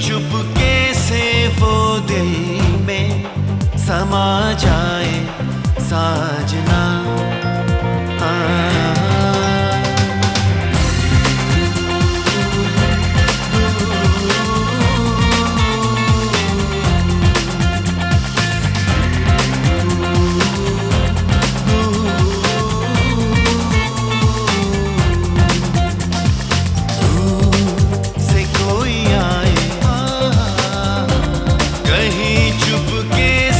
चुपके से वो दिल में समा जाए साजना। sítio pequeno.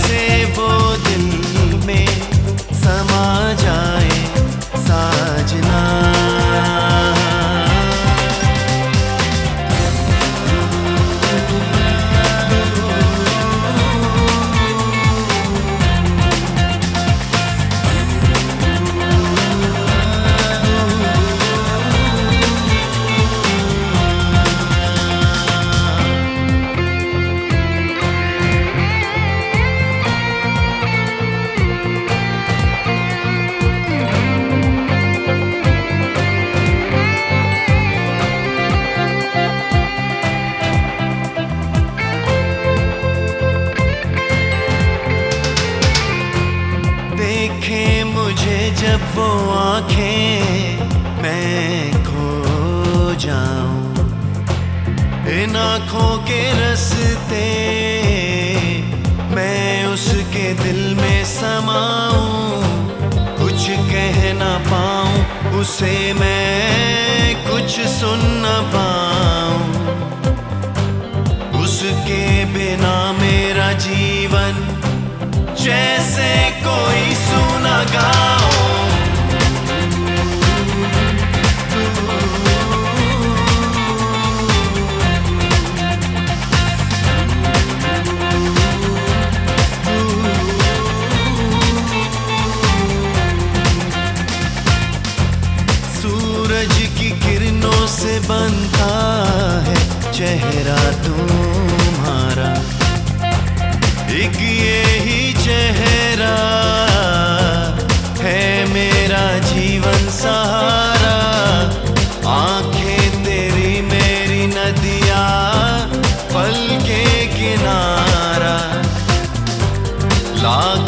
मुझे जब वो आँखें मैं खो जाऊँ। इन आँखों के रस्ते मैं उसके दिल में समाऊं। कुछ कह ना पाऊँ, उसे मैं कुछ सुन ना पाऊँ। उसके बिना मेरा जीवन जैसे से बनता है चेहरा तुम्हारा। एक ये ही चेहरा सहारा आँखें तेरी मेरी नदिया पल के किनारा। लाखों